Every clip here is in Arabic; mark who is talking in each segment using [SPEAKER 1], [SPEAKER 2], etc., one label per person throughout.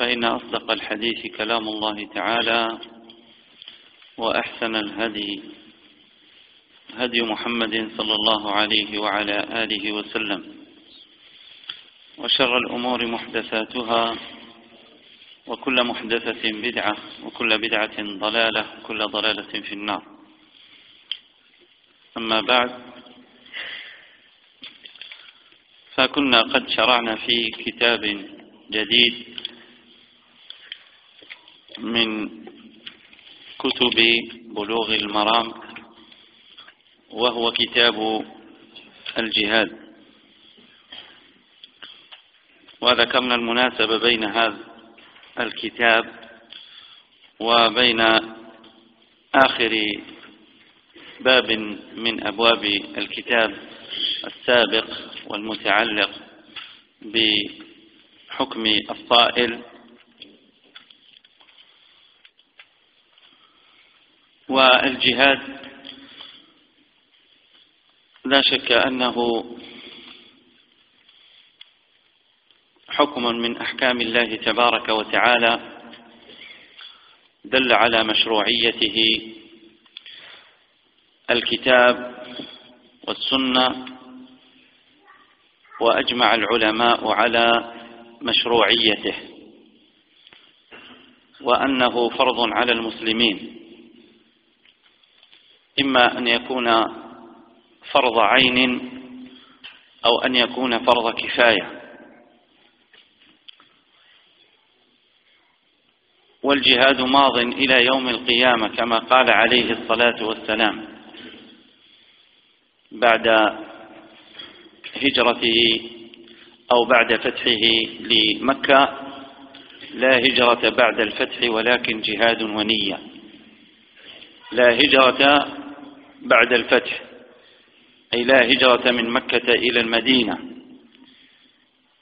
[SPEAKER 1] فإن أصدق الحديث كلام الله تعالى وأحسن الهدي هدي محمد صلى الله عليه وعلى آله وسلم. وشر الأمور محدثاتها وكل محدثة بدعة وكل بدعة ضلالة وكل ضلالة في النار. أما بعد فكنا قد شرعنا في كتاب جديد من كتب بلوغ المرام وهو كتاب الجهاد. وذكرنا المناسبة بين هذا الكتاب وبين آخر باب من أبواب الكتاب السابق والمتعلق بحكم الصائل والجهاد لا شك أنه حكم من أحكام الله تبارك وتعالى دل على مشروعيته الكتاب والسنة وأجمع العلماء على مشروعيته وأنه فرض على المسلمين. إما أن يكون فرض عين أو أن يكون فرض كفاية. والجهاد ماض إلى يوم القيامة كما قال عليه الصلاة والسلام بعد هجرته أو بعد فتحه لمكة. لا هجرة بعد الفتح ولكن جهاد ونية. لا هجرة بعد الفتح. أي لا هجرة من مكة إلى المدينة.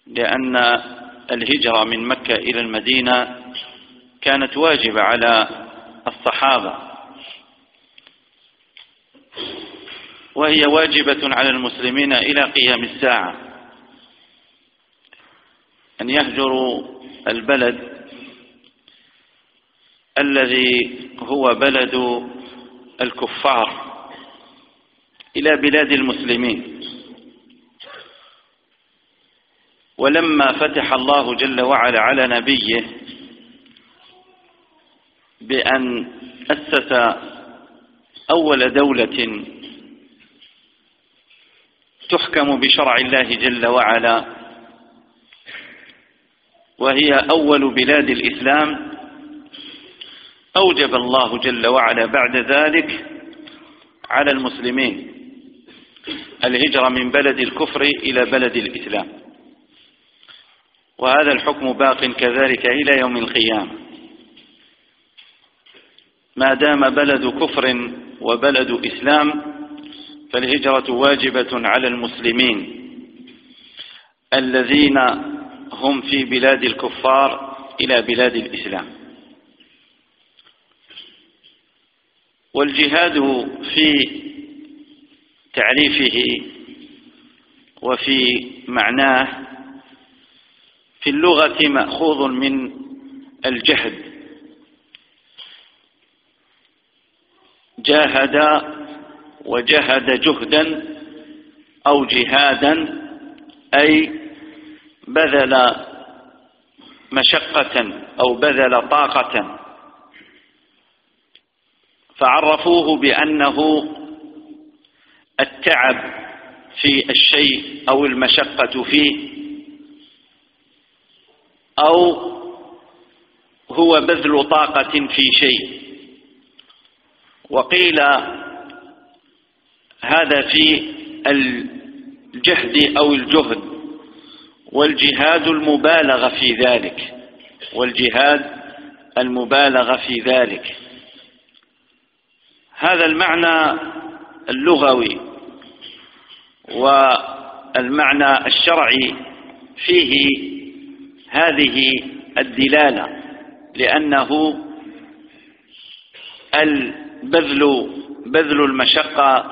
[SPEAKER 1] لأن الهجرة من مكة إلى المدينة كانت واجبة على الصحابة. وهي واجبة على المسلمين إلى قيام الساعة. أن يهجروا البلد الذي هو بلد الكفار. إلى بلاد المسلمين. ولما فتح الله جل وعلا على نبيه بأن أسس أول دولة تحكم بشرع الله جل وعلا وهي أول بلاد الإسلام أوجب الله جل وعلا بعد ذلك على المسلمين. الهجرة من بلد الكفر إلى بلد الإسلام. وهذا الحكم باق كذلك إلى يوم القيامة. ما دام بلد كفر وبلد إسلام فالهجرة واجبة على المسلمين الذين هم في بلاد الكفار إلى بلاد الإسلام. والجهاد في تعريفه وفي معناه في اللغة مأخوذ من الجهد. جاهد وجهد جهدا أو جهادا أي بذل مشقة أو بذل طاقة. فعرفوه بأنه التعب في الشيء أو المشقة فيه أو هو بذل طاقة في شيء. وقيل هذا في الجهد أو الجهد والجهاد المبالغة في ذلك والجهاد المبالغة في ذلك. هذا المعنى اللغوي. والمعنى الشرعي فيه هذه الدلالة لأنه البذل بذل المشقة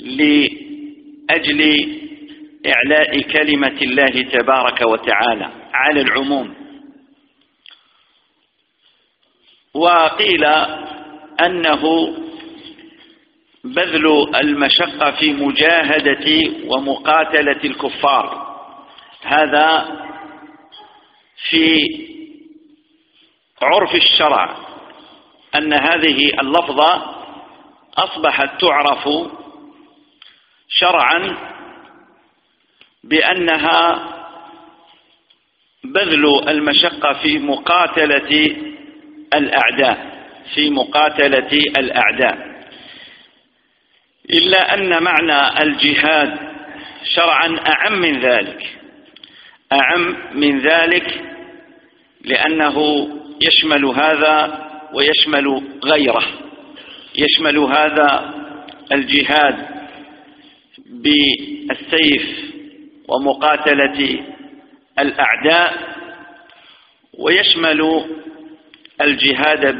[SPEAKER 1] لأجل إعلاء كلمة الله تبارك وتعالى على العموم. وقيل أنه بذل المشقة في مجاهدة ومقاتلة الكفار. هذا في عرف الشرع أن هذه اللفظة أصبحت تعرف شرعا بأنها بذل المشقة في مقاتلة الأعداء في مقاتلة الأعداء. إلا أن معنى الجهاد شرعا أعم من ذلك. أعم من ذلك لأنه يشمل هذا ويشمل غيره. يشمل هذا الجهاد بالسيف ومقاتلة الأعداء ويشمل الجهاد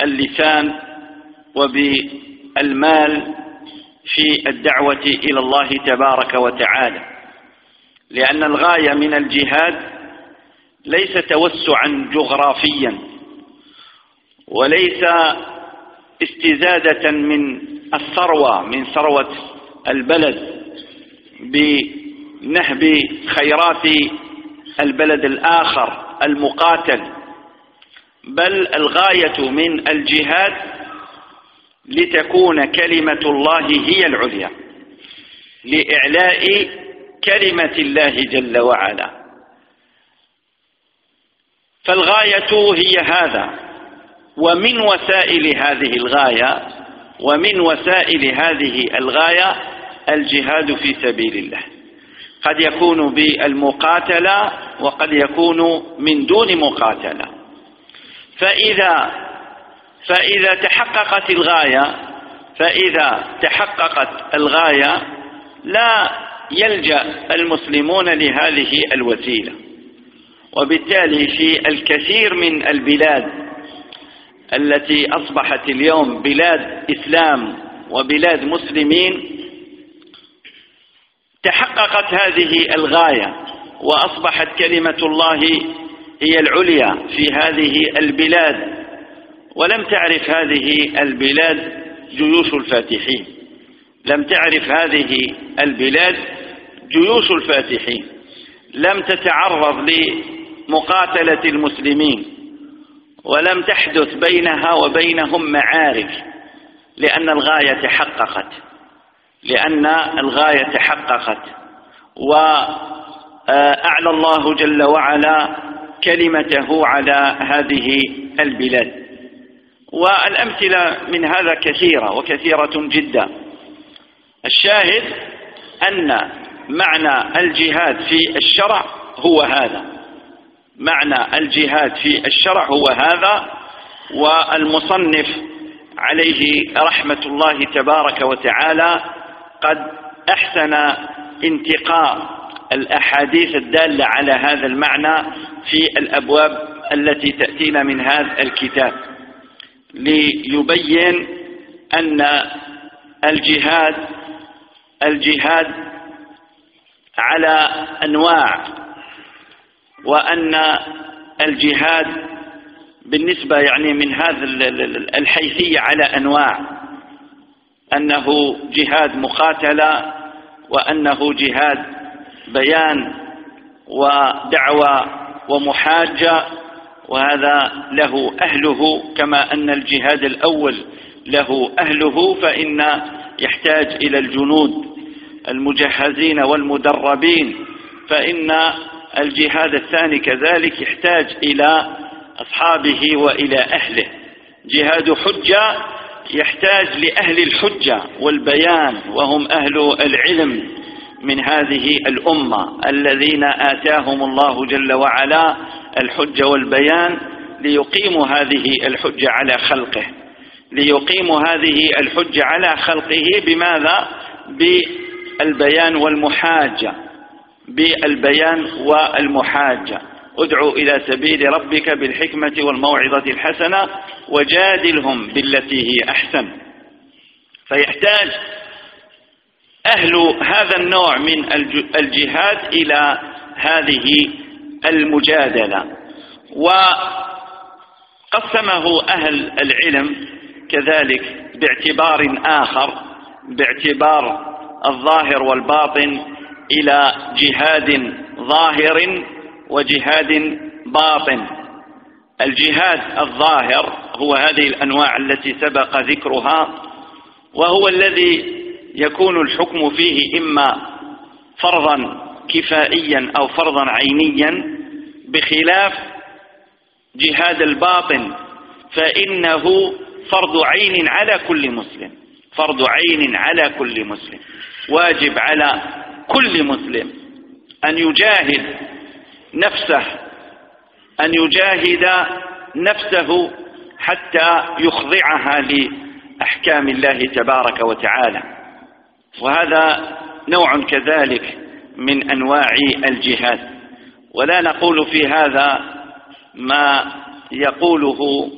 [SPEAKER 1] باللسان وباللسان المال في الدعوة إلى الله تبارك وتعالى. لأن الغاية من الجهاد ليس توسعا جغرافيا وليس استزادة من الثروة من ثروة البلد بنهب خيرات البلد الآخر المقاتل بل الغاية من الجهاد لتكون كلمة الله هي العليا لإعلاء كلمة الله جل وعلا. فالغاية هي هذا ومن وسائل هذه الغاية ومن وسائل هذه الغاية الجهاد في سبيل الله. قد يكون بالمقاتلة وقد يكون من دون مقاتلة. فإذا فإذا تحققت الغاية فإذا تحققت الغاية لا يلجأ المسلمون لهذه الوسيلة. وبالتالي في الكثير من البلاد التي أصبحت اليوم بلاد إسلام وبلاد مسلمين تحققت هذه الغاية وأصبحت كلمة الله هي العليا في هذه البلاد. ولم تعرف هذه البلاد جيوش الفاتحين. لم تعرف هذه البلاد جيوش الفاتحين. لم تتعرض لمقاتلة المسلمين. ولم تحدث بينها وبينهم معارك لأن الغاية تحققت. لأن الغاية تحققت. وأعلى الله جل وعلا كلمته على هذه البلاد. والأمثلة من هذا كثيرة وكثيرة جدا. الشاهد أن معنى الجهاد في الشرع هو هذا. معنى الجهاد في الشرع هو هذا والمصنف عليه رحمة الله تبارك وتعالى قد أحسن انتقاء الأحاديث الدالة على هذا المعنى في الأبواب التي تأتينا من هذا الكتاب. ليبين أن الجهاد الجهاد على أنواع وأن الجهاد بالنسبة يعني من هذا الحيثية على أنواع أنه جهاد مقاتلة وأنه جهاد بيان ودعوة ومحاجة وهذا له أهله كما أن الجهاد الأول له أهله فإن يحتاج إلى الجنود المجهزين والمدربين فإن الجهاد الثاني كذلك يحتاج إلى أصحابه وإلى أهله. جهاد حجة يحتاج لأهل الحجة والبيان وهم أهل العلم من هذه الأمة الذين آتاهم الله جل وعلا الحجة والبيان ليقيموا هذه الحجة على خلقه. ليقيموا هذه الحجة على خلقه بماذا؟ بالبيان والمحاجة. بالبيان والمحاجة. ادعو إلى سبيل ربك بالحكمة والموعظة الحسنة وجادلهم بالتي هي أحسن. فيحتاج أهل هذا النوع من الجهاد إلى هذه المجادلة. وقسمه أهل العلم كذلك باعتبار آخر باعتبار الظاهر والباطن إلى جهاد ظاهر وجهاد باطن. الجهاد الظاهر هو هذه الأنواع التي سبق ذكرها وهو الذي يكون الحكم فيه إما فرضا كفائيا أو فرضا عينيا بخلاف جهاد الباطن فإنه فرض عين على كل مسلم فرض عين على كل مسلم واجب على كل مسلم أن يجاهد نفسه أن يجاهد نفسه حتى يخضعها لأحكام الله تبارك وتعالى. وهذا نوع كذلك من أنواع الجهاد. ولا نقول في هذا ما يقوله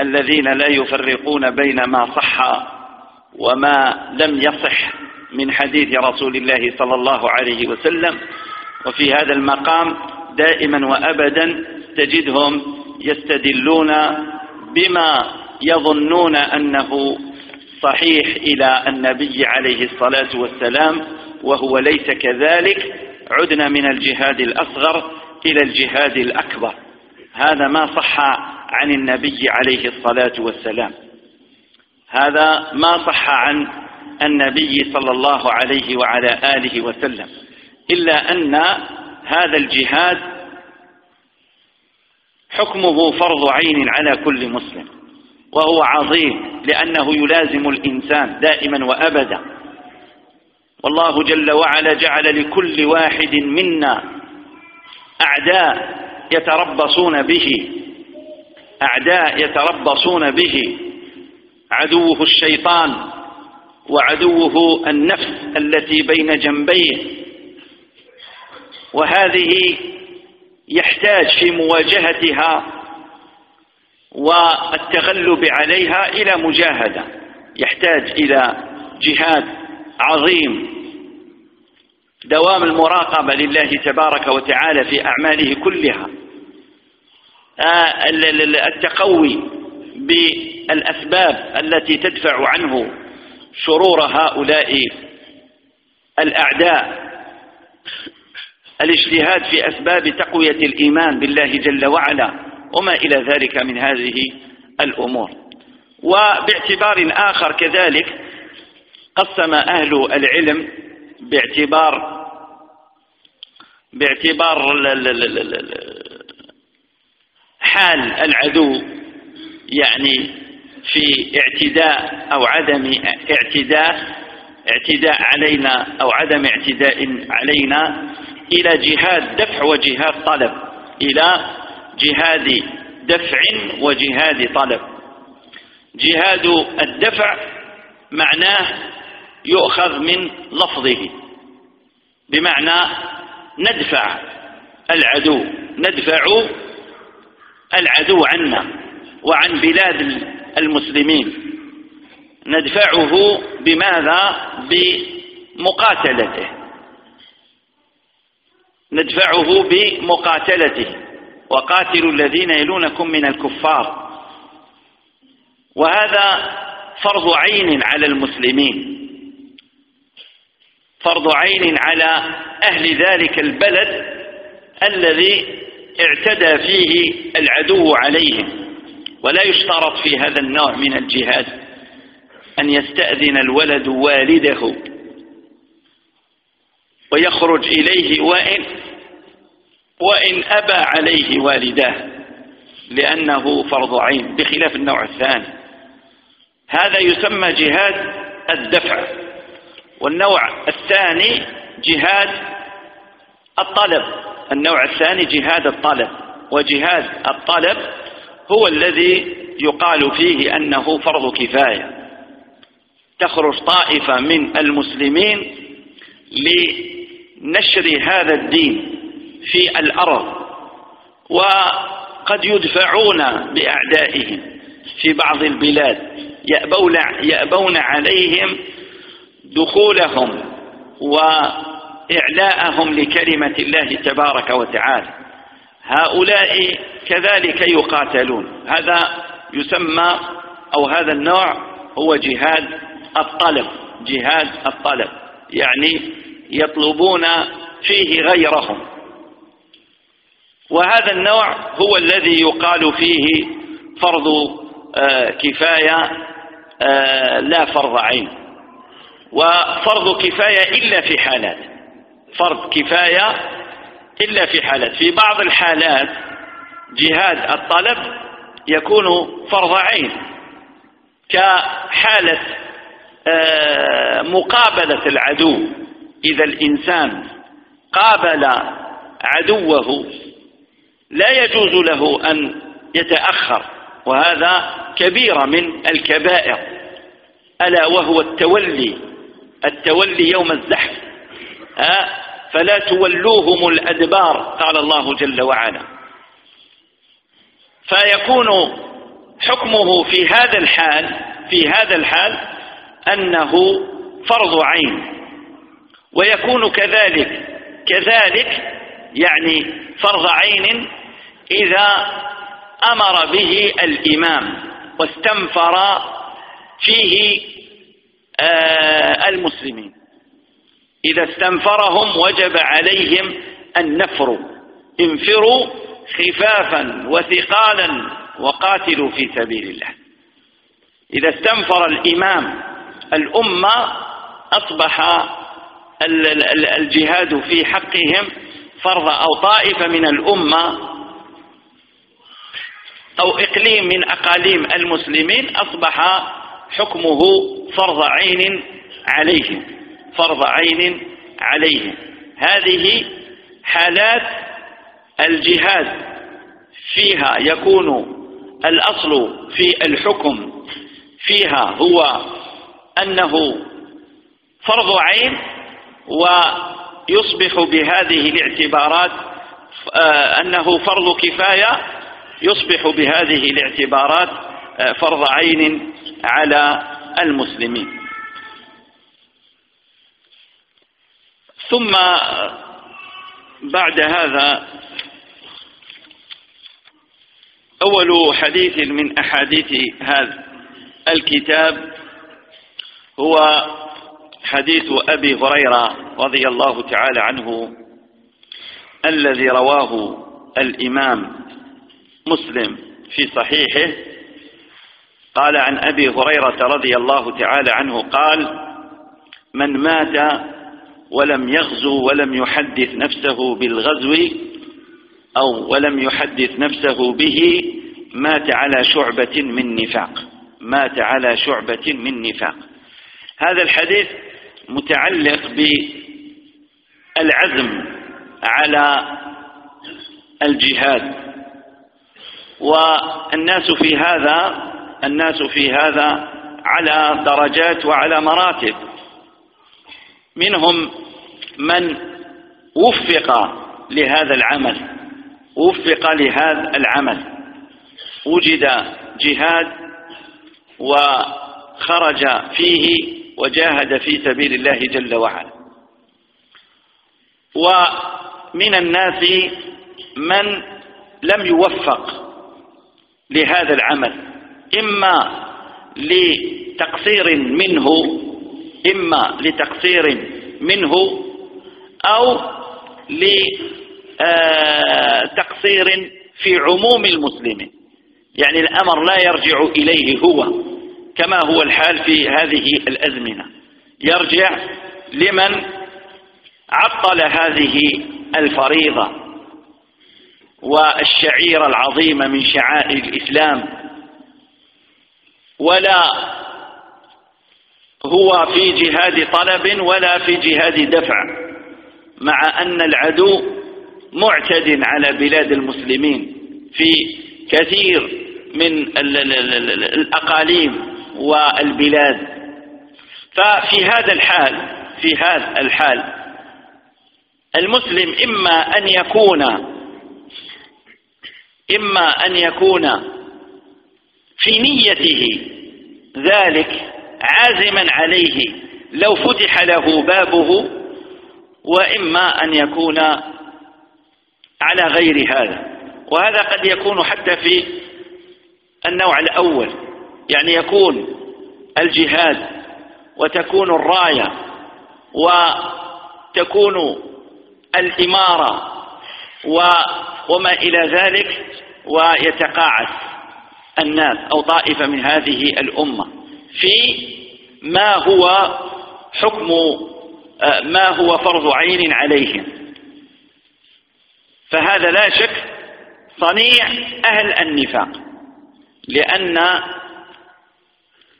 [SPEAKER 1] الذين لا يفرقون بين ما صح وما لم يصح من حديث رسول الله صلى الله عليه وسلم. وفي هذا المقام دائما وأبدا تجدهم يستدلون بما يظنون أنه صحيح إلى النبي عليه الصلاة والسلام. وهو ليس كذلك. عدنا من الجهاد الأصغر إلى الجهاد الأكبر. هذا ما صح عن النبي عليه الصلاة والسلام. هذا ما صح عن النبي صلى الله عليه وعلى آله وسلم. إلا أن هذا الجهاد حكمه فرض عين على كل مسلم. وهو عظيم لأنه يلازم الإنسان دائما وأبدا والله جل وعلا جعل لكل واحد منا أعداء يتربصون به. أعداء يتربصون به. عدوه الشيطان وعدوه النفس التي بين جنبيه. وهذه يحتاج في مواجهتها والتغلب عليها إلى مجاهدة. يحتاج إلى جهاد. عظيم. دوام المراقبة لله تبارك وتعالى في أعماله كلها. آه، التقوي بالأسباب التي تدفع عنه شرور هؤلاء الأعداء. الاجتهاد في أسباب تقوية الإيمان بالله جل وعلا وما إلى ذلك من هذه الأمور. وباعتبار آخر كذلك قسم أهل العلم باعتبار باعتبار حال العدو يعني في اعتداء أو عدم اعتداء اعتداء علينا أو عدم اعتداء علينا إلى جهاد دفع وجهاد طلب إلى جهاد دفع وجهاد طلب. جهاد الدفع معناه يؤخذ من لفظه. بمعنى ندفع العدو ندفع العدو عنا وعن بلاد المسلمين. ندفعه بماذا؟ بمقاتلته. ندفعه بمقاتلته. وقاتلوا الذين يلونكم من الكفار. وهذا فرض عين على المسلمين. فرض عين على أهل ذلك البلد الذي اعتدى فيه العدو عليهم. ولا يشترط في هذا النوع من الجهاد أن يستأذن الولد والده ويخرج إليه وإن وإن أبى عليه والداه لأنه فرض عين بخلاف النوع الثاني. هذا يسمى جهاد الدفع. والنوع الثاني جهاد الطلب. النوع الثاني جهاد الطلب. وجهاد الطلب هو الذي يقال فيه أنه فرض كفاية. تخرج طائفة من المسلمين لنشر هذا الدين في الأرض وقد يدفعون بأعدائهم في بعض البلاد يأبون, يأبون عليهم دخولهم وإعلاءهم لكلمة الله تبارك وتعالى. هؤلاء كذلك يقاتلون. هذا يسمى أو هذا النوع هو جهاد الطلب. جهاد الطلب. يعني يطلبون فيه غيرهم. وهذا النوع هو الذي يقال فيه فرض آه، كفاية آه، لا فرض عين. وفرض كفاية إلا في حالات. فرض كفاية إلا في حالات. في بعض الحالات جهاد الطلب يكون فرض عين كحالة آه، مقابلة العدو. إذا الإنسان قابل عدوه لا يجوز له أن يتأخر وهذا كبيرة من الكبائر. ألا وهو التولي التولي يوم الزحف. فلا تولوهم الأدبار قال الله جل وعلا. فيكون حكمه في هذا الحال في هذا الحال أنه فرض عين. ويكون كذلك كذلك يعني فرض عين إذا أمر به الإمام واستنفر فيه المسلمين. إذا استنفرهم وجب عليهم النفر. انفروا خفافا وثقالا وقاتلوا في سبيل الله. إذا استنفر الإمام الأمة أصبح الجهاد في حقهم فرض أو طائفة من الأمة أو إقليم من أقاليم المسلمين أصبح حكمه فرض عين عليهم فرض عين عليهم هذه حالات الجهاد. فيها يكون الأصل في الحكم. فيها هو أنه فرض عين ويصبح بهذه الاعتبارات آه، أنه فرض كفاية يصبح بهذه الاعتبارات آه، فرض عين على المسلمين. ثم بعد هذا أول حديث من أحاديث هذا الكتاب هو حديث أبي هريرة رضي الله تعالى عنه الذي رواه الإمام مسلم في صحيحه قال عن أبي هريرة رضي الله تعالى عنه قال من مات ولم يغزو ولم يحدث نفسه بالغزو أو ولم يحدث نفسه به مات على شعبة من نفاق مات على شعبة من نفاق. هذا الحديث متعلق بالعزم على الجهاد والناس في هذا الناس في هذا على درجات وعلى مراتب. منهم من وفق لهذا العمل وفق لهذا العمل. وجد جهاد وخرج فيه وجاهد في سبيل الله جل وعلا. ومن الناس من لم يوفق لهذا العمل. إما لتقصير منه إما لتقصير منه أو لتقصير آه، في عموم المسلمين يعني الأمر لا يرجع إليه هو كما هو الحال في هذه الأزمنة. يرجع لمن عطل هذه الفريضة والشعيرة العظيمة من شعائر الإسلام. ولا هو في جهاد طلب ولا في جهاد دفع مع أن العدو معتد على بلاد المسلمين في كثير من الأقاليم والبلاد. ففي هذا الحال في هذا الحال المسلم إما أن يكون إما أن يكون في نيته ذلك عازما عليه لو فتح له بابه وإما أن يكون على غير هذا. وهذا قد يكون حتى في النوع الأول يعني يكون الجهاد وتكون الراية وتكون الإمارة وما إلى ذلك ويتقاعس. الناس أو طائفة من هذه الأمة في ما هو حكم ما هو فرض عين عليهم. فهذا لا شك صنيع أهل النفاق لأن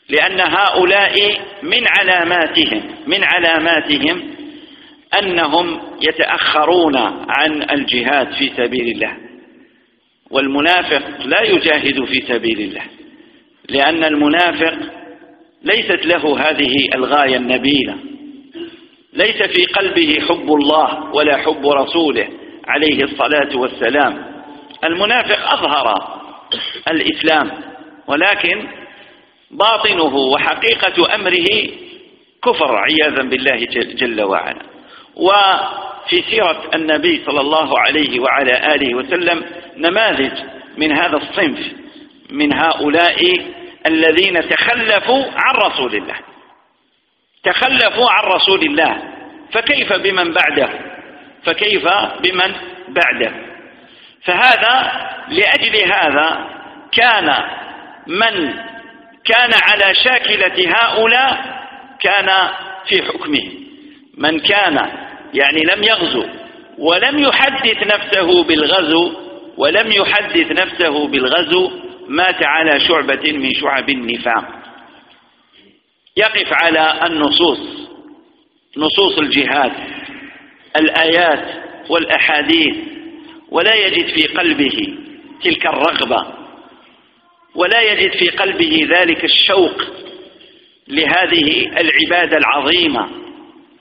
[SPEAKER 1] لأن هؤلاء من علاماتهم من علاماتهم أنهم يتأخرون عن الجهاد في سبيل الله. والمنافق لا يجاهد في سبيل الله لأن المنافق ليست له هذه الغاية النبيلة ليس في قلبه حب الله ولا حب رسوله عليه الصلاة والسلام. المنافق أظهر الإسلام ولكن باطنه وحقيقة أمره كفر عياذا بالله جل وعلا. وفي سيرة النبي صلى الله عليه وعلى آله وسلم نماذج من هذا الصنف من هؤلاء الذين تخلفوا عن رسول الله. تخلفوا عن رسول الله. فكيف بمن بعده؟ فكيف بمن بعده؟ فهذا لأجل هذا كان من كان على شاكلة هؤلاء كان في حكمه. من كان يعني لم يغزو ولم يحدث نفسه بالغزو ولم يحدث نفسه بالغزو مات على شعبة من شعب النفاق. يقف على النصوص نصوص الجهاد الآيات والأحاديث ولا يجد في قلبه تلك الرغبة ولا يجد في قلبه ذلك الشوق لهذه العبادة العظيمة.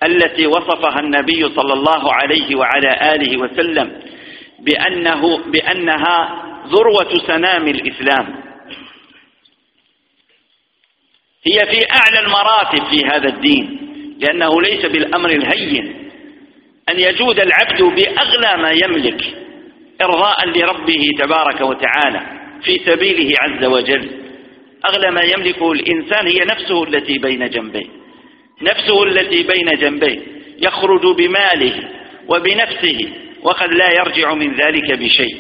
[SPEAKER 1] التي وصفها النبي صلى الله عليه وعلى آله وسلم بأنه بأنها ذروة سنام الإسلام. هي في أعلى المراتب في هذا الدين لأنه ليس بالأمر الهين. أن يجود العبد بأغلى ما يملك إرضاء لربه تبارك وتعالى في سبيله عز وجل. أغلى ما يملكه الإنسان هي نفسه التي بين جنبيه. نفسه التي بين جنبيه يخرج بماله وبنفسه وقد لا يرجع من ذلك بشيء.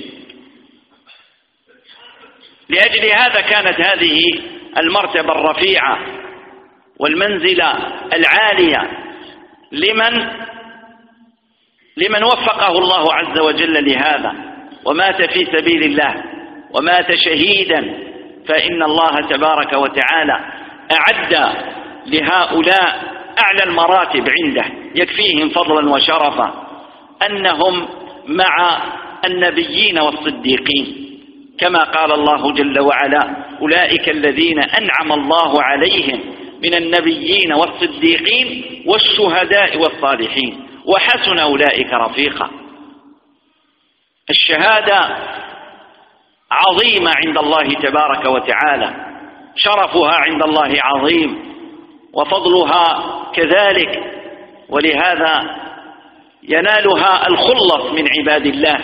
[SPEAKER 1] لأجل هذا كانت هذه المرتبة الرفيعة والمنزلة العالية لمن لمن وفقه الله عز وجل لهذا. ومات في سبيل الله ومات شهيدا فإن الله تبارك وتعالى أعد لهؤلاء أعلى المراتب عنده يكفيهم فضلا وشرفا أنهم مع النبيين والصديقين. كما قال الله جل وعلا أولئك الذين أنعم الله عليهم من النبيين والصديقين والشهداء والصالحين. وحسن أولئك رفيقا. الشهادة عظيمة عند الله تبارك وتعالى. شرفها عند الله عظيم. وفضلها كذلك ولهذا ينالها الخلص من عباد الله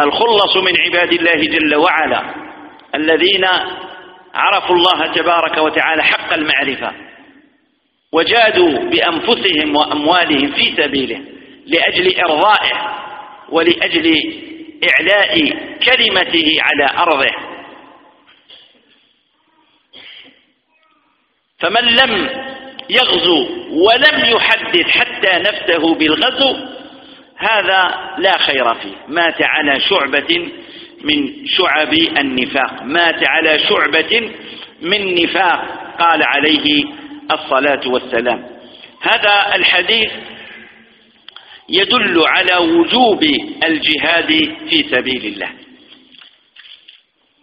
[SPEAKER 1] الخلص من عباد الله جل وعلا الذين عرفوا الله تبارك وتعالى حق المعرفة وجادوا بأنفسهم وأموالهم في سبيله لأجل إرضائه ولأجل إعلاء كلمته على أرضه. فمن لم يغزو ولم يحدث حتى نفسه بالغزو هذا لا خير فيه. مات على شعبة من شعب النفاق. مات على شعبة من نفاق قال عليه الصلاة والسلام. هذا الحديث يدل على وجوب الجهاد في سبيل الله.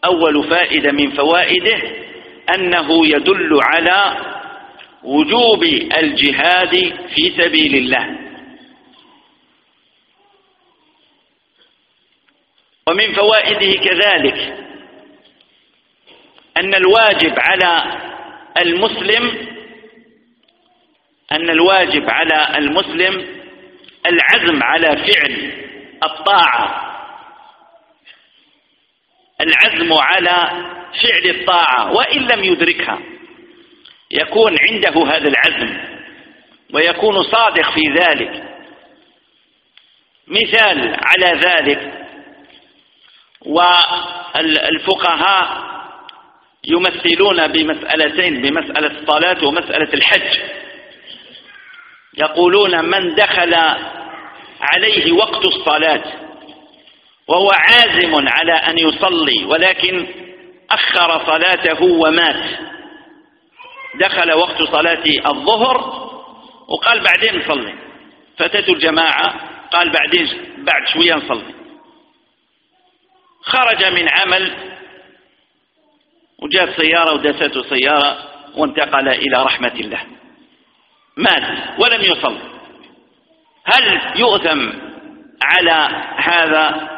[SPEAKER 1] أول فائدة من فوائده أنه يدل على وجوب الجهاد في سبيل الله. ومن فوائده كذلك أن الواجب على المسلم أن الواجب على المسلم العزم على فعل الطاعة. العزم على فعل الطاعة وإن لم يدركها. يكون عنده هذا العزم ويكون صادق في ذلك. مثال على ذلك والفقهاء يمثلون بمسألتين بمسألة الصلاة ومسألة الحج. يقولون من دخل عليه وقت الصلاة وهو عازم على أن يصلي ولكن أخر صلاته ومات. دخل وقت صلاة الظهر وقال بعدين نصلي. فتاة الجماعة قال بعدين بعد شوية نصلي. خرج من عمل وجاءت سيارة ودسته سيارة وانتقل إلى رحمة الله. مات ولم يصل. هل يؤثم على هذا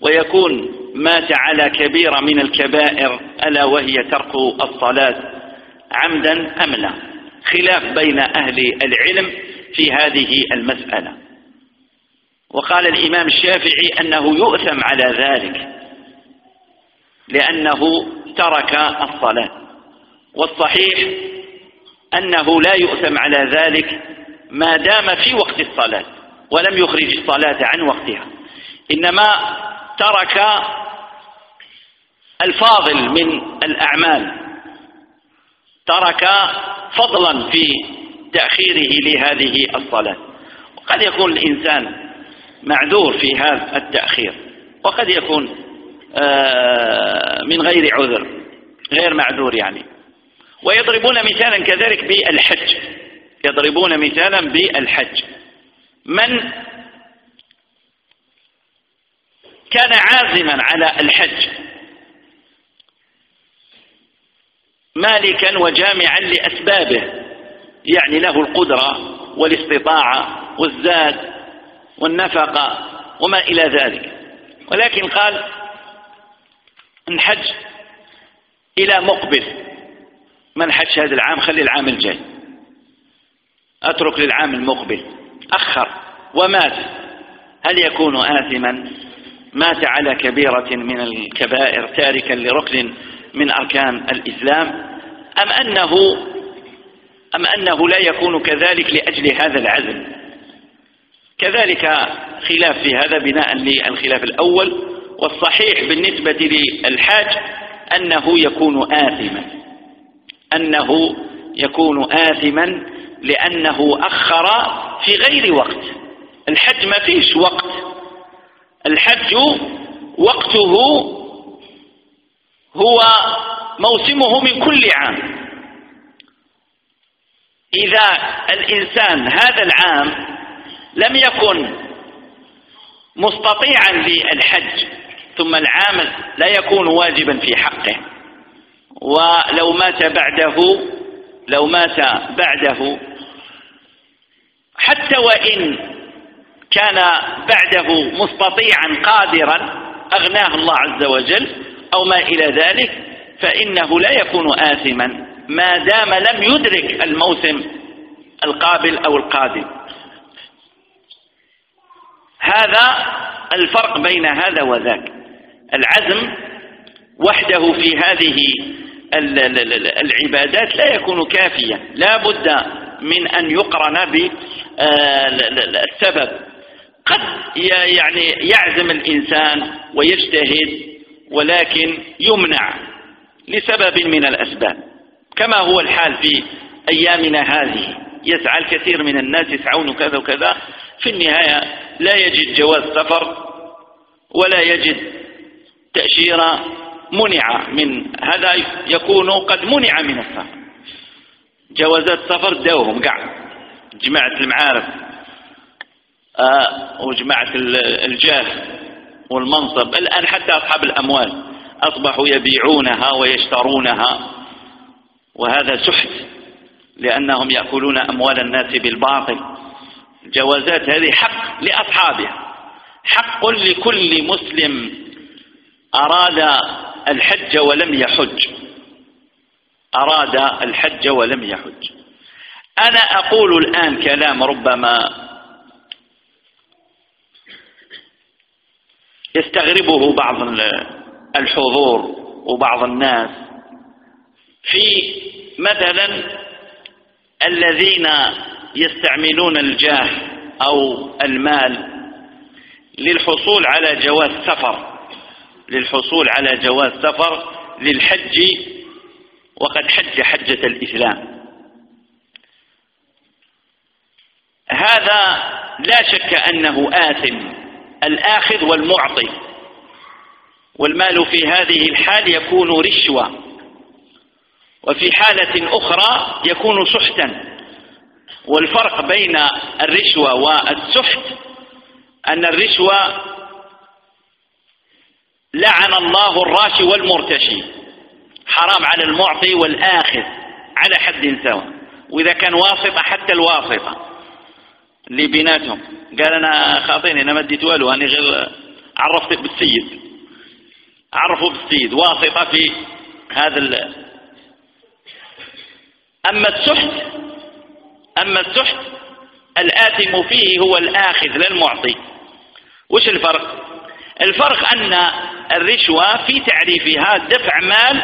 [SPEAKER 1] ويكون مات على كبيرة من الكبائر ألا وهي ترك الصلاة عمدا أم لا؟ خلاف بين أهل العلم في هذه المسألة. وقال الإمام الشافعي أنه يؤثم على ذلك لأنه ترك الصلاة. والصحيح أنه لا يؤثم على ذلك ما دام في وقت الصلاة ولم يخرج الصلاة عن وقتها. إنما ترك الفاضل من الأعمال ترك فضلا في تأخيره لهذه الصلاة. وقد يكون الإنسان معذور في هذا التأخير وقد يكون آه، من غير عذر غير معذور يعني. ويضربون مثالا كذلك بالحج يضربون مثالا بالحج. من كان عازما على الحج. مالكا وجامعا لأسبابه. يعني له القدرة والاستطاعة والزاد والنفقة وما إلى ذلك. ولكن قال انحج إلى مقبل. من حج هذا العام؟ خلي العام الجاي. أترك للعام المقبل. أخر. ومات. هل يكون آثما؟ مات على كبيرة من الكبائر تاركا لركن من أركان الإسلام. أم أنه أم أنه لا يكون كذلك لأجل هذا العزم؟ كذلك خلاف في هذا بناء للخلاف الأول والصحيح بالنسبة للحاج أنه يكون آثما. أنه يكون آثما لأنه أخر في غير وقت. الحج ما فيش وقت. الحج وقته هو موسمه من كل عام. إذا الإنسان هذا العام لم يكن مستطيعا للحج ثم العام لا يكون واجبا في حقه. ولو مات بعده لو مات بعده حتى وإن كان بعده مستطيعا قادرا أغناه الله عز وجل أو ما إلى ذلك فإنه لا يكون آثما ما دام لم يدرك الموسم القابل أو القادم. هذا الفرق بين هذا وذاك. العزم وحده في هذه العبادات لا يكون كافيا. لا بد من أن يقرن بالسبب قد يعني يعزم الإنسان ويجتهد ولكن يمنع لسبب من الأسباب كما هو الحال في أيامنا هذه. يسعى الكثير من الناس يسعون كذا وكذا. في النهاية لا يجد جواز سفر ولا يجد تأشيرة منع من هذا يكون قد منع من السفر. جوازات سفر داوهم قاع جماعة المعارف وجماعة الجاه والمنصب. الآن حتى أصحاب الأموال أصبحوا يبيعونها ويشترونها. وهذا سحت لأنهم يأكلون أموال الناس بالباطل. الجوازات هذه حق لأصحابها حق لكل مسلم أراد الحج ولم يحج. أراد الحج ولم يحج. أنا أقول الآن كلام ربما يستغربه بعض الحضور وبعض الناس. في مثلا الذين يستعملون الجاه أو المال للحصول على جواز سفر للحصول على جواز سفر للحج وقد حج حجة الإسلام. هذا لا شك أنه آثم. الآخذ والمعطي. والمال في هذه الحال يكون رشوة. وفي حالة أخرى يكون سحتا. والفرق بين الرشوة والسحت أن الرشوة لعن الله الراشي والمرتشي. حرام على المعطي والآخذ على حد سواء. وإذا كان واسطة حتى الواسطة. اللي بيناتهم قال أنا خاطيني أنا ما أديت والو أنا غير عرفتك بالسيد. عرفوا بالسيد واسطة في هذا ال... أما السحت أما السحت الآثم فيه هو الآخذ لا المعطي. وش الفرق؟ الفرق أن الرشوة في تعريفها دفع مال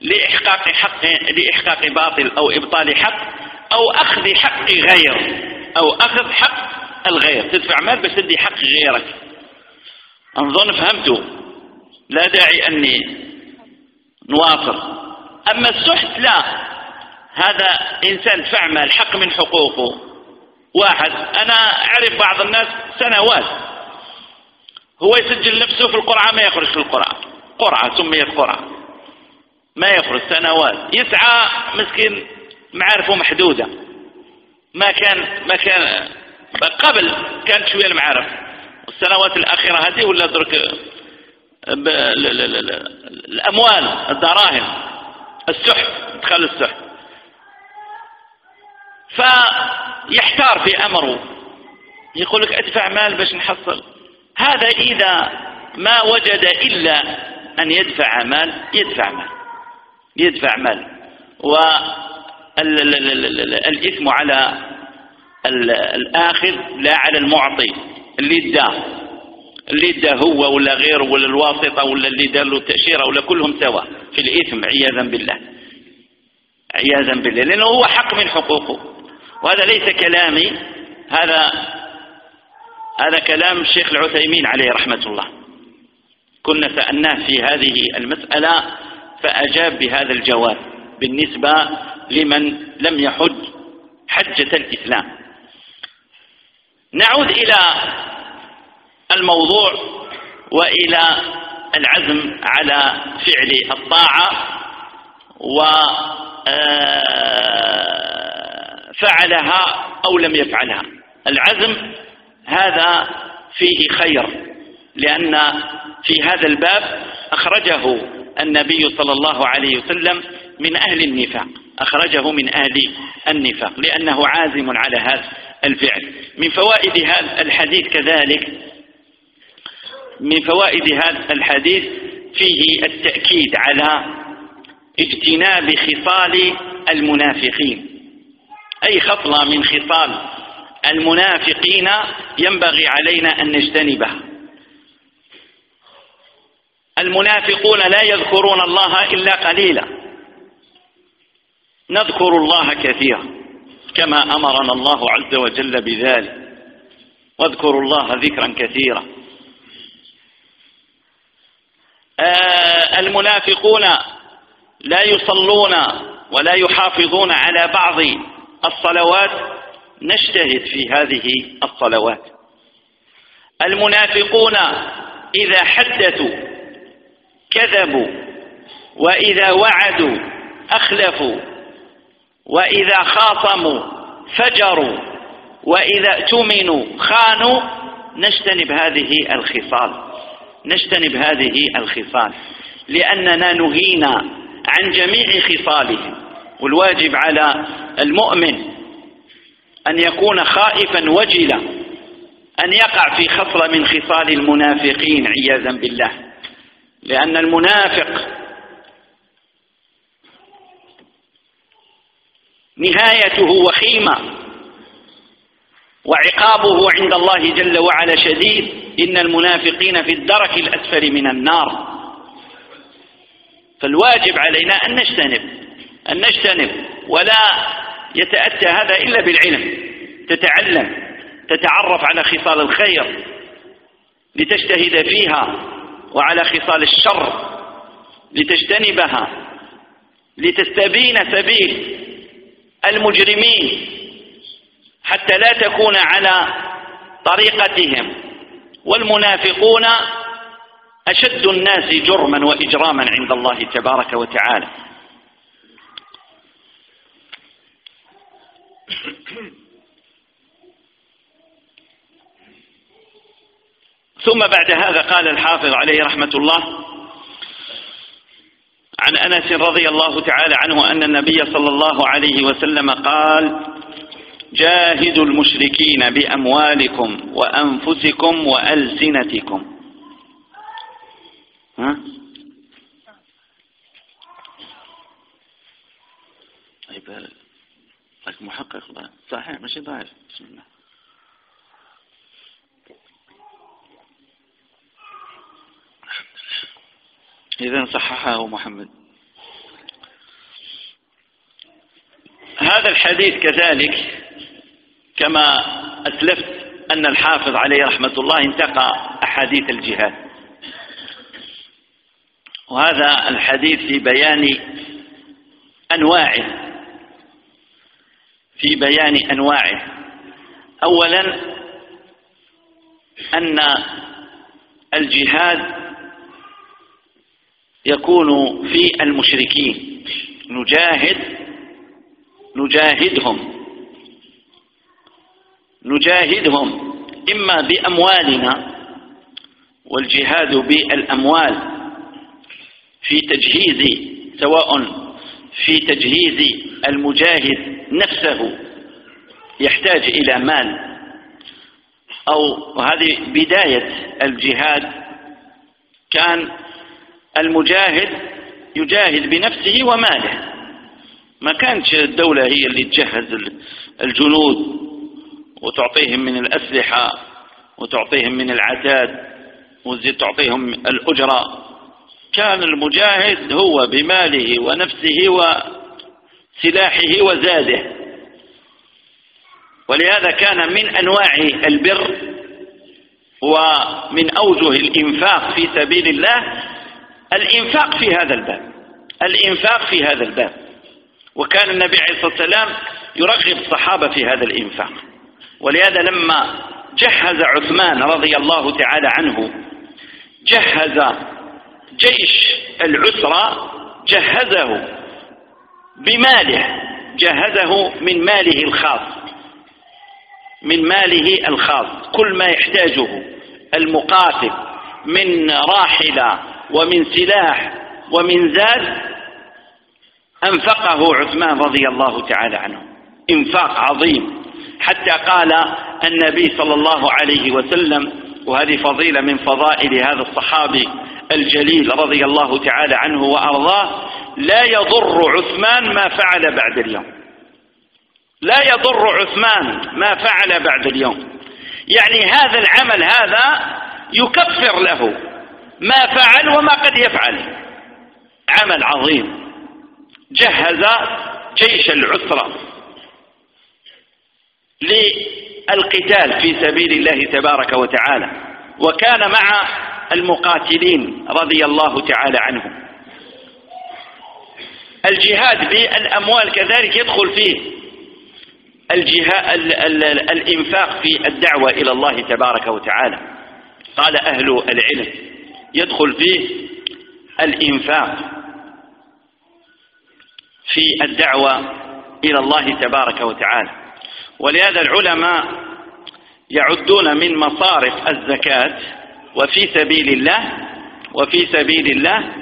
[SPEAKER 1] لإحقاق حق لإحقاق باطل أو إبطال حق أو أخذ حق غير أو أخذ حق الغير. تدفع مال بس تدي حق غيرك. أنظن فهمتوا لا داعي أني نواصل. أما السحت لا. هذا إنسان دفع مال حق من حقوقه. واحد. أنا أعرف بعض الناس سنوات. هو يسجل نفسه في القرعة ما يخرج في القرعة. قرعة سميت قرعة. ما يخرج. سنوات. يسعى مسكين معارفه محدودة. ما كان ما كان قبل كانت شوية المعارف. السنوات الأخيرة هذه ولا درك الأموال الدراهم السحت إدخال السحت فيحتار في أمره. يقول لك أدفع مال باش نحصل. هذا إذا ما وجد إلا أن يدفع مال يدفع مال. يدفع مال. والإثم على الآخذ لا على المعطي. اللي اداه. اللي اداه هو ولا غيره ولا الواسطة ولا اللي دار له التأشيرة ولا كلهم سوا. في الإثم عياذا بالله. عياذا بالله. لأنه هو حق من حقوقه. وهذا ليس كلامي. هذا هذا كلام الشيخ العثيمين عليه رحمة الله. كنا سألناه في هذه المسألة فأجاب بهذا الجواب بالنسبة لمن لم يحج حجة الإسلام. نعود إلى الموضوع وإلى العزم على فعل الطاعة وفعلها آه، أو لم يفعلها. العزم هذا فيه خير لأن في هذا الباب أخرجه النبي صلى الله عليه وسلم من أهل النفاق. أخرجه من أهل النفاق لأنه عازم على هذا الفعل. من فوائد هذا الحديث كذلك من فوائد هذا الحديث فيه التأكيد على اجتناب خصال المنافقين. أي خصلة من خصال المنافقين ينبغي علينا أن نجتنبها المنافقون لا يذكرون الله إلا قليلا. نذكر الله كثيرا كما أمرنا الله عز وجل بذلك. واذكروا الله ذكرا كثيرا. آه المنافقون لا يصلون ولا يحافظون على بعض الصلوات. نجتهد في هذه الصلوات. المنافقون إذا حدثوا كذبوا وإذا وعدوا أخلفوا وإذا خاصموا فجروا وإذا اؤتمنوا خانوا. نجتنب هذه الخصال. نجتنب هذه الخصال. لأننا نهينا عن جميع خصالهم. والواجب على المؤمن أن يكون خائفا وجلا أن يقع في خصلة من خصال المنافقين عياذا بالله. لأن المنافق نهايته وخيمة. وعقابه عند الله جل وعلا شديد. إن المنافقين في الدرك الأسفل من النار. فالواجب علينا أن نجتنب أن نجتنب. ولا يتأتى هذا إلا بالعلم. تتعلم تتعرف على خصال الخير لتجتهد فيها وعلى خصال الشر لتجتنبها. لتستبين سبيل المجرمين حتى لا تكون على طريقتهم. والمنافقون أشد الناس جرما وإجراما عند الله تبارك وتعالى. ثم بعد هذا قال الحافظ عليه رحمة الله عن أنس رضي الله تعالى عنه أن النبي صلى الله عليه وسلم قال جاهدوا المشركين بأموالكم وأنفسكم وألسنتكم. ها؟ طيب محقق صحيح مش ضعيف بسم الله. إذا صححه محمد. هذا الحديث كذلك كما أسلفت أن الحافظ عليه رحمة الله انتقى أحاديث الجهاد. وهذا الحديث في بيان أنواعه. في بيان أنواعه. أولا أن الجهاد يكون في المشركين. نجاهد نجاهدهم. نجاهدهم. إما بأموالنا والجهاد بالأموال. في تجهيز سواء في تجهيز المجاهد نفسه يحتاج إلى مال. أو هذه بداية الجهاد كان المجاهد يجاهد بنفسه وماله. ما كانت الدولة هي اللي تجهز الجنود وتعطيهم من الأسلحة وتعطيهم من العتاد وتزيد تعطيهم الأجرة. كان المجاهد هو بماله ونفسه وسلاحه وزاده. ولهذا كان من أنواع البر ومن أوجه الإنفاق في سبيل الله الإنفاق في هذا الباب. الإنفاق في هذا الباب. وكان النبي عليه الصلاة والسلام يرغب الصحابة في هذا الإنفاق. ولهذا لما جهز عثمان رضي الله تعالى عنه جهز جيش العسرة جهزه بماله جهزه من ماله الخاص. من ماله الخاص. كل ما يحتاجه المقاتل من راحلة ومن سلاح ومن زاد أنفقه عثمان رضي الله تعالى عنه. إنفاق عظيم. حتى قال النبي صلى الله عليه وسلم وهذه فضيلة من فضائل هذا الصحابي الجليل رضي الله تعالى عنه وأرضاه لا يضر عثمان ما فعل بعد اليوم. لا يضر عثمان ما فعل بعد اليوم. يعني هذا العمل هذا يكفر له. ما فعل وما قد يفعل. عمل عظيم. جهز جيش العسرة للقتال في سبيل الله تبارك وتعالى. وكان مع المقاتلين رضي الله تعالى عنهم. الجهاد بالأموال كذلك يدخل فيه الجهاد الإنفاق في الدعوة إلى الله تبارك وتعالى. قال أهل العلم يدخل فيه الإنفاق في الدعوة إلى الله تبارك وتعالى. ولهذا العلماء يعدون من مصارف الزكاة وفي سبيل الله وفي سبيل الله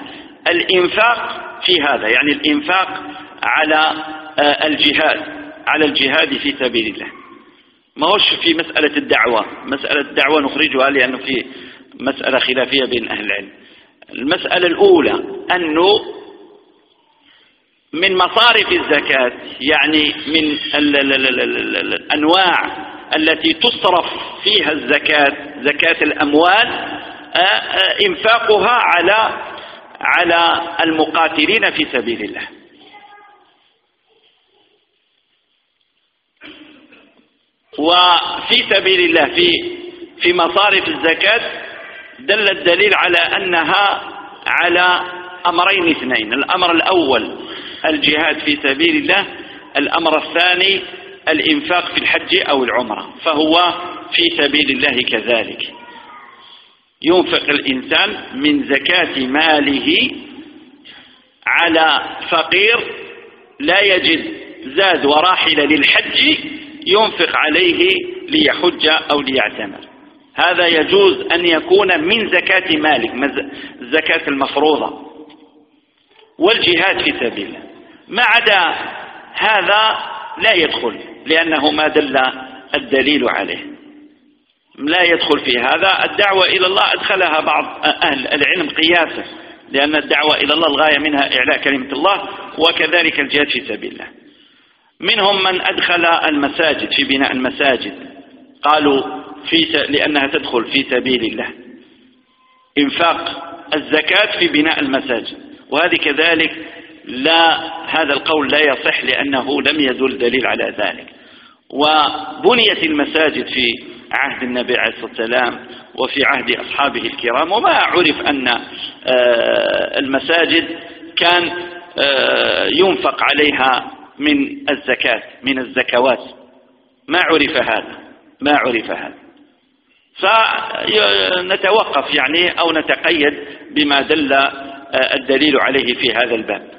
[SPEAKER 1] الإنفاق في هذا يعني الإنفاق على آه، الجهاد على الجهاد في سبيل الله. ما هوش في مسألة الدعوة. مسألة الدعوة نخرجها لأنه في مسألة خلافية بين أهل العلم. المسألة الأولى أنه من مصارف الزكاة يعني من الأنواع التي تصرف فيها الزكاة زكاة الأموال آه، آه، إنفاقها على على المقاتلين في سبيل الله. وفي سبيل الله في في مصارف الزكاة دل الدليل على أنها على أمرين اثنين. الأمر الأول الجهاد في سبيل الله الأمر الثاني الإنفاق في الحج أو العمرة فهو في سبيل الله كذلك. ينفق الإنسان من زكاة ماله على فقير لا يجد زاد وراحل للحج ينفق عليه ليحج أو ليعتمر. هذا يجوز أن يكون من زكاة مالك الزكاة المفروضة. والجهاد في سبيل الله. ما عدا هذا لا يدخل لأنه ما دل الدليل عليه. لا يدخل في هذا. الدعوة إلى الله أدخلها بعض أهل العلم قياسا لأن الدعوة إلى الله الغاية منها إعلاء كلمة الله وكذلك الجهاد في سبيل الله. منهم من أدخل المساجد في بناء المساجد. قالوا في لأنها تدخل في سبيل الله. إنفاق الزكاة في بناء المساجد. وهذه كذلك لا هذا القول لا يصح لأنه لم يدل دليل على ذلك. وبنيت المساجد في عهد النبي عليه الصلاة والسلام وفي عهد أصحابه الكرام وما عرف أن آه، المساجد كان آه، ينفق عليها من الزكاة من الزكوات. ما عرف هذا ما عرف هذا. فنتوقف يعني أو نتقيد بما دل آه، الدليل عليه في هذا الباب.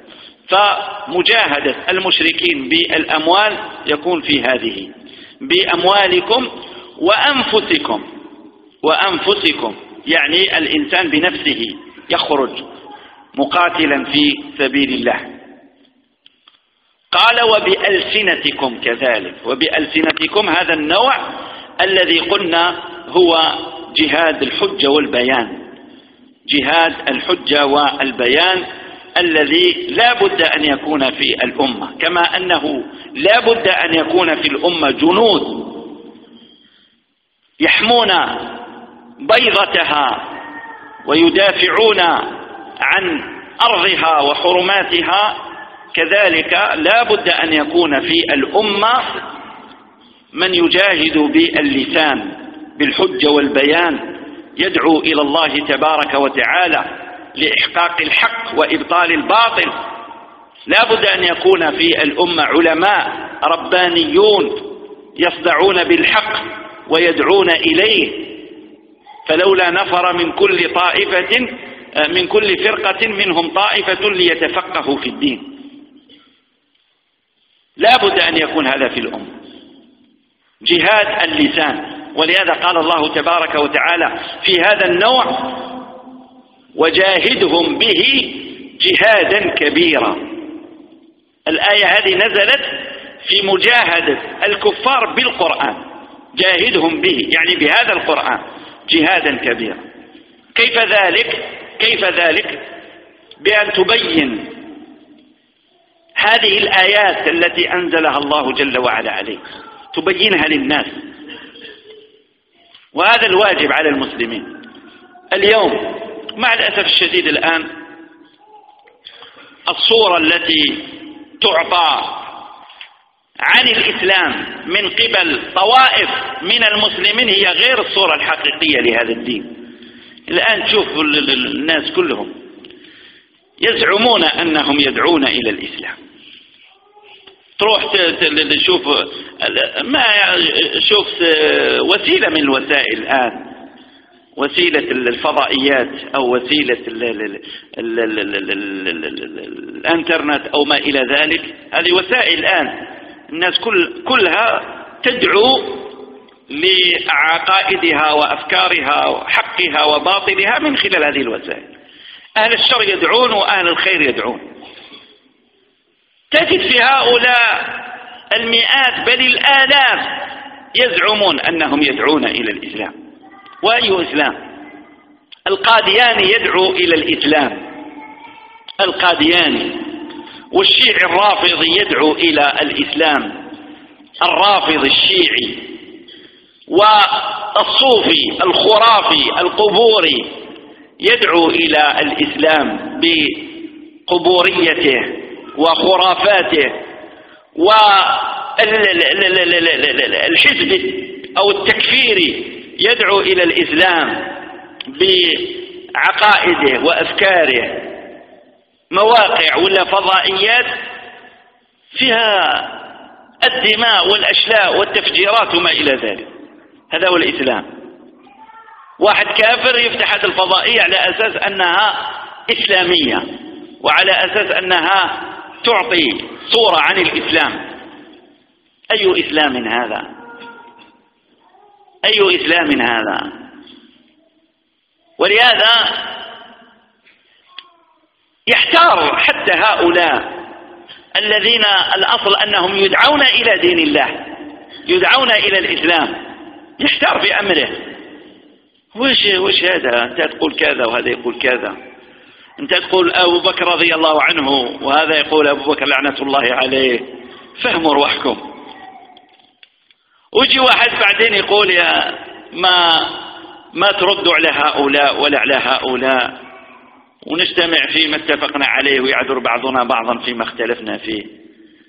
[SPEAKER 1] فمجاهدة المشركين بالأموال يكون في هذه بأموالكم وأنفسكم وأنفسكم يعني الإنسان بنفسه يخرج مقاتلا في سبيل الله. قال وبألسنتكم كذلك وبألسنتكم هذا النوع الذي قلنا هو جهاد الحجة والبيان. جهاد الحجة والبيان الذي لا بد أن يكون في الأمة كما أنه لا بد أن يكون في الأمة جنود يحمون بيضتها ويدافعون عن أرضها وحرماتها. كذلك لا بد أن يكون في الأمة من يجاهد باللسان بالحجة والبيان يدعو إلى الله تبارك وتعالى لإحقاق الحق وإبطال الباطل. لا بد أن يكون في الأمة علماء ربانيون يصدعون بالحق ويدعون إليه. فلولا نفر من كل طائفة من كل فرقة منهم طائفة ليتفقهوا في الدين. لا بد أن يكون هذا في الأمة. جهاد اللسان. ولهذا قال الله تبارك وتعالى في هذا النوع وجاهدهم به جهادا كبيرا. الآية هذه نزلت في مجاهدة الكفار بالقرآن. جاهدهم به يعني بهذا القرآن. جهادا كبيرا. كيف ذلك؟ كيف ذلك؟ بأن تبين هذه الآيات التي أنزلها الله جل وعلا عليك. تبينها للناس. وهذا الواجب على المسلمين. اليوم مع الأسف الشديد الآن الصورة التي تعطى عن الإسلام من قبل طوائف من المسلمين هي غير الصورة الحقيقية لهذا الدين. الآن تشوف الناس كلهم يزعمون أنهم يدعون إلى الإسلام. تروح تشوف ما شوف وسيلة من الوسائل الآن وسيلة الفضائيات أو وسيلة الانترنت أو ما إلى ذلك هذه وسائل الآن الناس كل كلها تدعو لعقائدها وأفكارها وحقها وباطلها من خلال هذه الوسائل أهل الشر يدعون وأهل الخير يدعون تجد في هؤلاء المئات بل الآلاف يزعمون أنهم يدعون إلى الإسلام. وأي إسلام؟ القادياني يدعو إلى الإسلام. القادياني والشيعي الرافضي يدعو إلى الإسلام. الرافض الشيعي والصوفي الخرافي القبوري يدعو إلى الإسلام بقبوريته. وخرافاته والحزب أو التكفيري يدعو إلى الإسلام بعقائده وأفكاره. مواقع ولا فضائيات فيها الدماء والأشلاء والتفجيرات وما إلى ذلك. هذا هو الإسلام. واحد كافر يفتح هذه الفضائية على أساس أنها إسلامية وعلى أساس أنها تعطي صورة عن الإسلام. أي إسلام هذا؟ أي إسلام هذا؟ ولهذا يحتار حتى هؤلاء الذين الأصل أنهم يدعون إلى دين الله يدعون إلى الإسلام يحتار في أمره. وش وش هذا؟ أنت تقول كذا وهذا يقول كذا. أنت تقول أبو بكر رضي الله عنه وهذا يقول أبو بكر لعنة الله عليه. فهموا روحكم ويجي واحد بعدين يقول يا ما ما تردوا على هؤلاء ولا على هؤلاء. ونجتمع فيما اتفقنا عليه ويعذر بعضنا بعضا فيما اختلفنا فيه.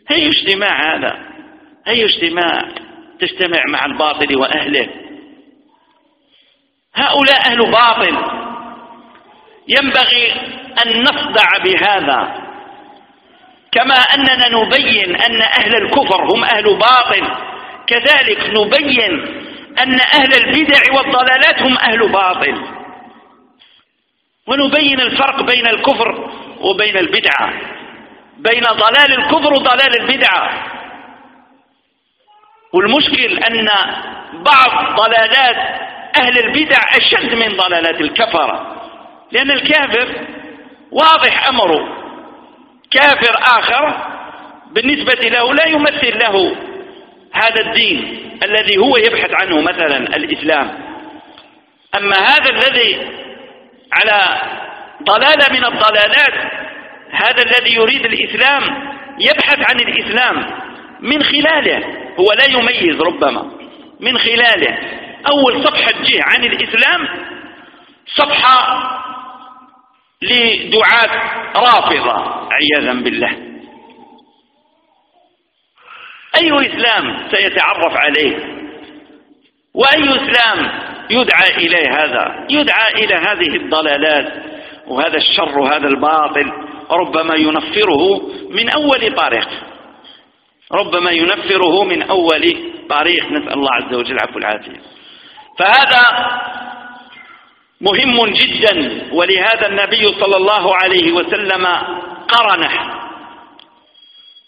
[SPEAKER 1] هي اجتماع هذا. هي اجتماع تجتمع مع الباطل وأهله. هؤلاء أهل باطل. ينبغي أن نصدع بهذا. كما أننا نبين أن أهل الكفر هم أهل باطل كذلك نبين أن أهل البدع والضلالات هم أهل باطل. ونبين الفرق بين الكفر وبين البدعة بين ضلال الكفر وضلال البدعة والمشكل أن بعض ضلالات أهل البدع أشد من ضلالات الكفرة. لأن الكافر واضح أمره. كافر آخر بالنسبة له لا يمثل له هذا الدين الذي هو يبحث عنه مثلا الإسلام. أما هذا الذي على ضلالة من الضلالات هذا الذي يريد الإسلام يبحث عن الإسلام من خلاله. هو لا يميز ربما من خلاله. أول صفحة جه عن الإسلام صفحة لدعاة رافضة عياذا بالله. أي إسلام سيتعرف عليه؟ وأي إسلام يدعى إليه هذا؟ يدعى إلى هذه الضلالات وهذا الشر وهذا الباطل ربما ينفره من أول طريق. ربما ينفره من أول طريق. نسأل الله عز وجل العفو العافية فهذا مهم جدا ولهذا النبي صلى الله عليه وسلم قرنه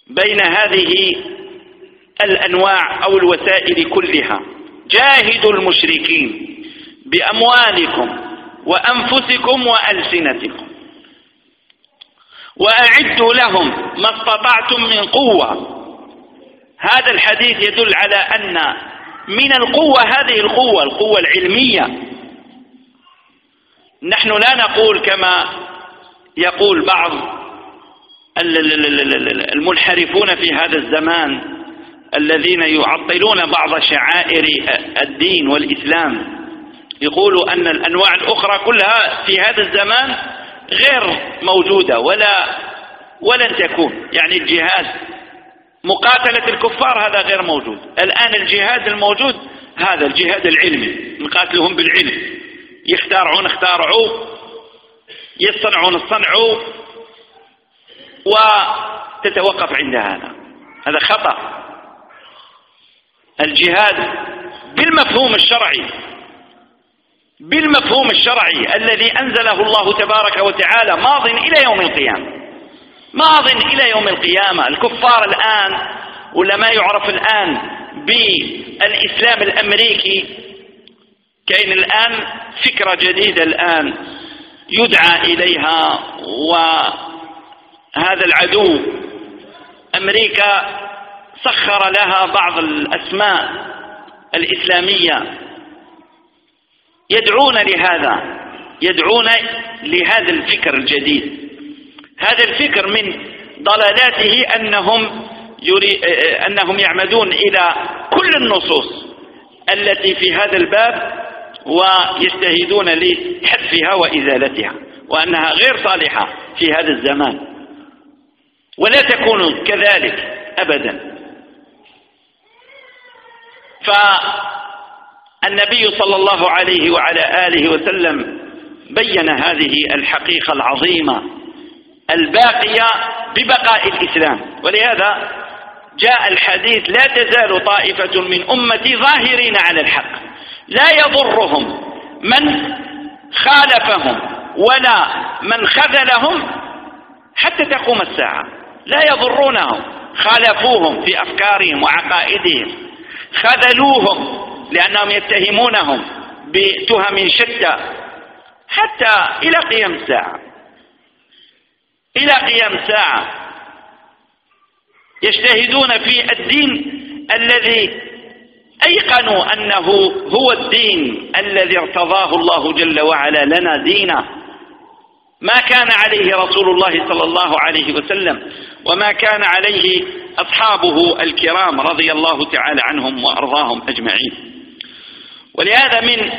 [SPEAKER 1] بين هذه الأنواع أو الوسائل كلها. جاهدوا المشركين بأموالكم وأنفسكم وألسنتكم. وأعدوا لهم ما استطعتم من قوة. هذا الحديث يدل على أن من القوة هذه القوة القوة العلمية. نحن لا نقول كما يقول بعض المنحرفون في هذا الزمان الذين يعطلون بعض شعائر الدين والإسلام. يقولوا أن الأنواع الأخرى كلها في هذا الزمان غير موجودة ولا ولن تكون. يعني الجهاد مقاتلة الكفار هذا غير موجود. الآن الجهاد الموجود هذا الجهاد العلمي نقاتلهم بالعلم. يختارعون اختارعوا يصنعون الصنعوا وتتوقف عند هذا. هذا خطأ. الجهاد بالمفهوم الشرعي بالمفهوم الشرعي الذي أنزله الله تبارك وتعالى ماض إلى يوم القيامة. ماض إلى يوم القيامة. الكفار الآن ولا ما يعرف الآن بالإسلام الأمريكي كاين الآن فكرة جديدة الآن يدعى إليها وهذا العدو أمريكا سخر لها بعض الأسماء الإسلامية. يدعون لهذا يدعون لهذا الفكر الجديد. هذا الفكر من ضلالاته أنهم يري أنهم يعمدون إلى كل النصوص التي في هذا الباب ويجتهدون لحذفها وإزالتها وأنها غير صالحة في هذا الزمان. ولا تكون كذلك أبدا. فالنبي صلى الله عليه وعلى آله وسلم بين هذه الحقيقة العظيمة الباقية ببقاء الإسلام. ولهذا جاء الحديث لا تزال طائفة من أمتي ظاهرين على الحق. لا يضرهم من خالفهم ولا من خذلهم حتى تقوم الساعة. لا يضرونهم خالفوهم في أفكارهم وعقائدهم خذلوهم لأنهم يتهمونهم بتهم شتى حتى إلى قيام الساعة. إلى قيام الساعة يجتهدون في الدين الذي أيقنوا أنه هو الدين الذي ارتضاه الله جل وعلا لنا دينا. ما كان عليه رسول الله صلى الله عليه وسلم وما كان عليه أصحابه الكرام رضي الله تعالى عنهم وأرضاهم أجمعين. ولهذا من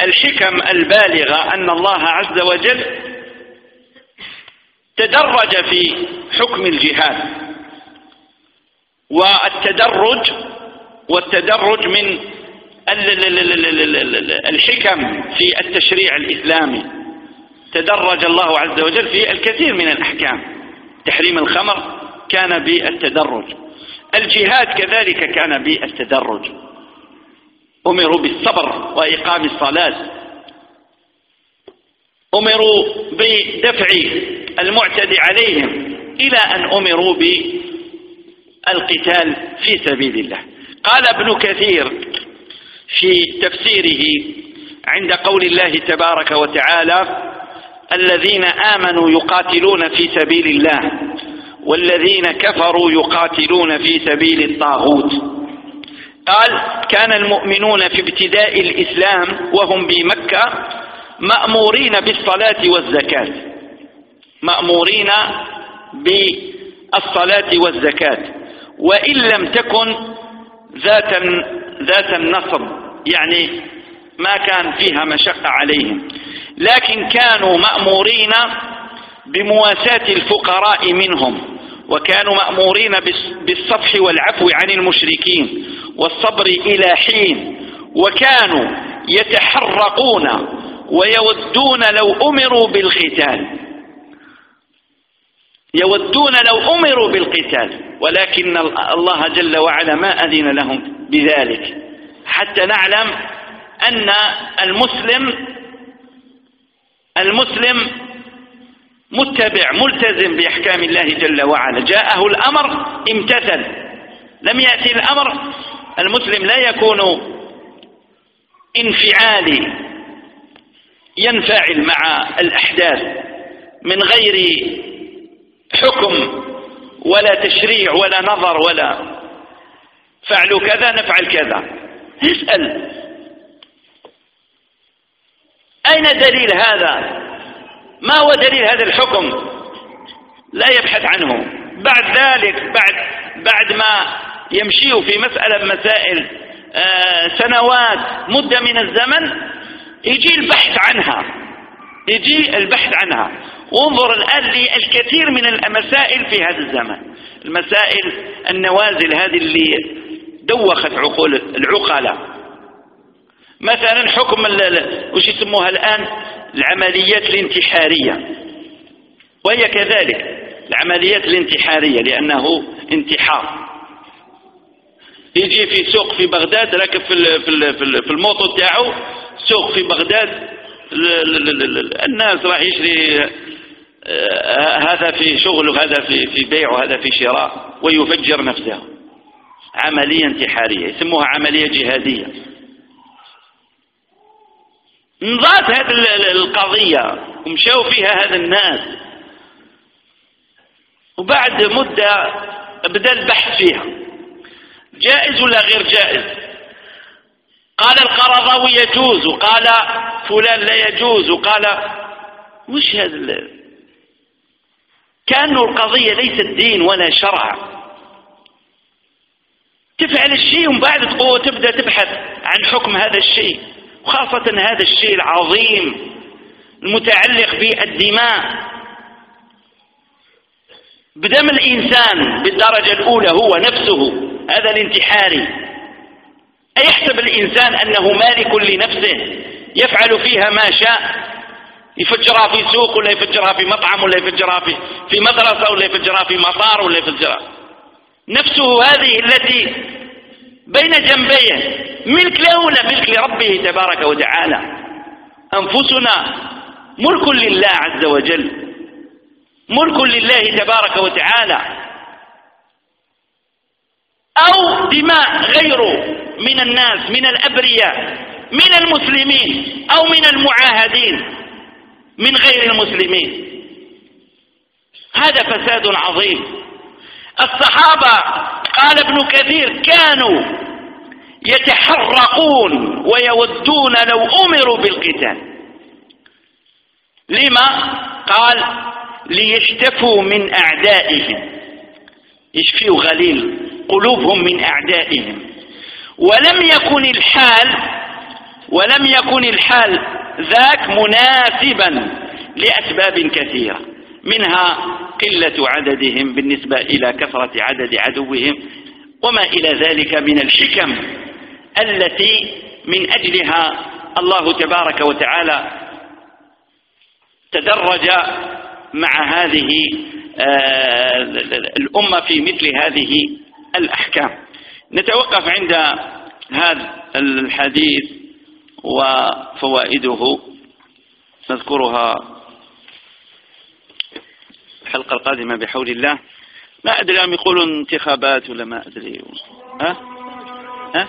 [SPEAKER 1] الحكم البالغة أن الله عز وجل تدرج في حكم الجهاد والتدرج والتدرج من الحكم في التشريع الإسلامي. تدرج الله عز وجل في الكثير من الأحكام. تحريم الخمر كان بالتدرج. الجهاد كذلك كان بالتدرج. أمروا بالصبر وإقام الصلاة. أمروا بدفع المعتدي عليهم إلى أن أمروا بالقتال في سبيل الله. قال ابن كثير في تفسيره عند قول الله تبارك وتعالى الذين آمنوا يقاتلون في سبيل الله والذين كفروا يقاتلون في سبيل الطاغوت. قال كان المؤمنون في ابتداء الإسلام وهم بمكة مأمورين بالصلاة والزكاة. مأمورين بالصلاة والزكاة. وإن لم تكن ذات ذات النصب يعني ما كان فيها مشقة عليهم. لكن كانوا مأمورين بمواساة الفقراء منهم وكانوا مأمورين بالصفح والعفو عن المشركين والصبر إلى حين وكانوا يتحرقون ويودون لو أمروا بالقتال. يودون لو أمروا بالقتال ولكن الله جل وعلا ما أذن لهم بذلك. حتى نعلم أن المسلم المسلم متبع ملتزم بأحكام الله جل وعلا. جاءه الأمر امتثل. لم يأتي الأمر المسلم لا يكون انفعالي ينفعل مع الأحداث من غير حكم ولا تشريع ولا نظر ولا فعلوا كذا نفعل كذا. اسأل. أين دليل هذا؟ ما هو دليل هذا الحكم؟ لا يبحث عنه. بعد ذلك بعد بعد ما يمشي في مسألة مسائل آه سنوات مدة من الزمن يجي البحث عنها. يجي البحث عنها. وانظر الآن للكثير من المسائل في هذا الزمن المسائل النوازل هذه اللي دوخت عقول العقلاء. مثلا حكم وش يسموها الآن؟ العمليات الانتحارية. وهي كذلك العمليات الانتحارية لأنه انتحار. يجي في سوق في بغداد راكب في في الموطو تاعو سوق في بغداد الناس راح يشري آه، هذا في شغل وهذا في في بيع وهذا في شراء ويفجر نفسه. عملية انتحارية يسموها عملية جهادية. انضات هذه القضية ومشوا فيها هذا الناس. وبعد مدة بدأ البحث فيها. جائز ولا غير جائز؟ قال القرضاوي يجوز وقال فلان لا يجوز وقال وش هذا كأنه القضية ليست دين ولا شرع. تفعل الشيء ومن بعد تبدأ تبحث عن حكم هذا الشيء وخاصة هذا الشيء العظيم المتعلق بالدماء. بدم الإنسان بالدرجة الأولى هو نفسه هذا الانتحاري. أيحسب الإنسان أنه مالك لنفسه؟ يفعل فيها ما شاء. يفجرها في سوق ولا يفجرها في مطعم ولا يفجرها في, في مدرسة ولا يفجرها في مطار ولا يفجرها. نفسه هذه التي بين جنبيه ملك له ولا ملك لربه تبارك وتعالى. أنفسنا ملك لله عز وجل ملك لله تبارك وتعالى. أو دماء غيره. من الناس من الأبرياء من المسلمين أو من المعاهدين من غير المسلمين. هذا فساد عظيم. الصحابة قال ابن كثير كانوا يتحرقون ويودون لو أمروا بالقتال. لما؟ قال ليشتفوا من أعدائهم. يشفيوا غليل؟ قلوبهم من أعدائهم. ولم يكن الحال ولم يكن الحال ذاك مناسبا لأسباب كثيرة منها قلة عددهم بالنسبة إلى كثرة عدد عدوهم وما إلى ذلك من الحكم التي من أجلها الله تبارك وتعالى تدرج مع هذه آه، الأمة في مثل هذه الأحكام. نتوقف عند هذا الحديث وفوائده. نذكرها الحلقة القادمة بحول الله. ما أدري أم يقولون انتخابات ولا ما أدري. ها؟ ها؟